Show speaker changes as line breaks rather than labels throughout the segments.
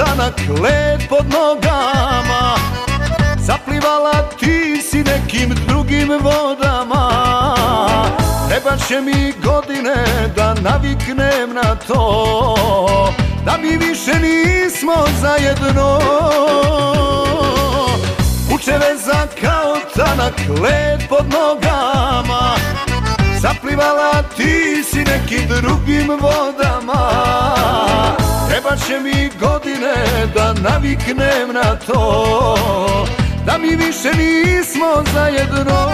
ostanak led pod nogama. Zaplivala ti si nekim drugim vodama. Treba će mi godine da naviknem na to Da mi više nismo zajedno. Uče veza kao tanak led pod nogama. Zaplivala ti si nekim drugim vodama mi godine da naviknem na to Da mi više nismo zajedno.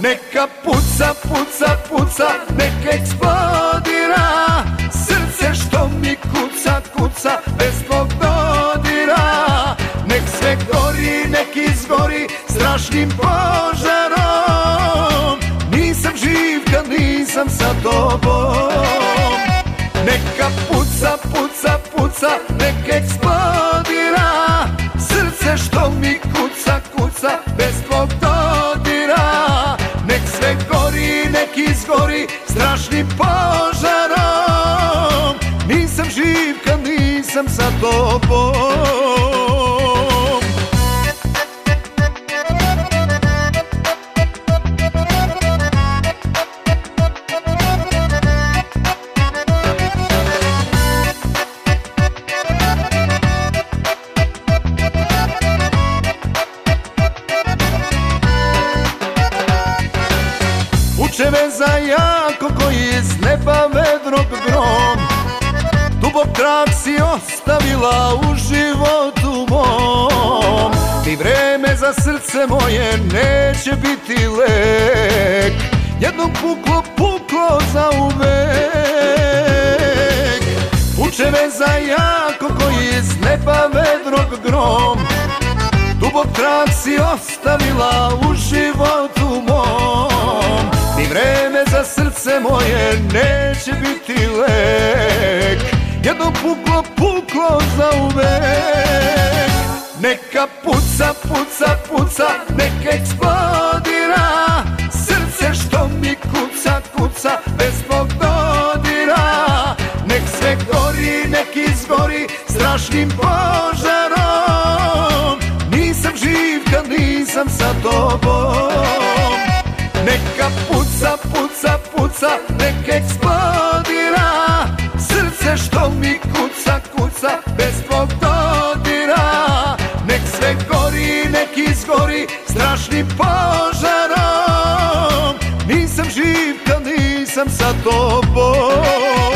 Neka puca, puca, puca, neka eksplodira Srce što mi kuca, kuca, bez mog dodira. Nek sve gori, nek izgori strašnim požarom. Nisam živ kad nisam sa tobom Neka puca, puca, puca, nek eksplodira. Srce što mi kuca, kuca, bez tvog dodira. Nek sve gori, nek izgori strašnim požarom. Nisam živ kad nisam sa tobom Uče veza jako koji iz neba vedrog grom. Dubok trag si ostavila u životu mom. Ni vreme za srce moje neće biti lek. Jednom puklo, puklo za uvek. Uče veza jako koji iz neba vedrog grom. Dubok trag si ostavila u životu mom Ni vreme za srce moje neće biti lek. Jedno puklo, puklo za uvek. Neka puca, puca, puca, neka eksplodira. Srce što mi kuca, kuca, bez mog dodira. Nek sve gori, nek izgori strašnim požarom. Nisam živ kad nisam sa tobom Neka puca, puca, puca, nek eksplodira. Srce što mi kuca, kuca, bez tvog dodira. Nek sve gori, nek izgori strašnim požarom. Nisam živ kad nisam sa tobom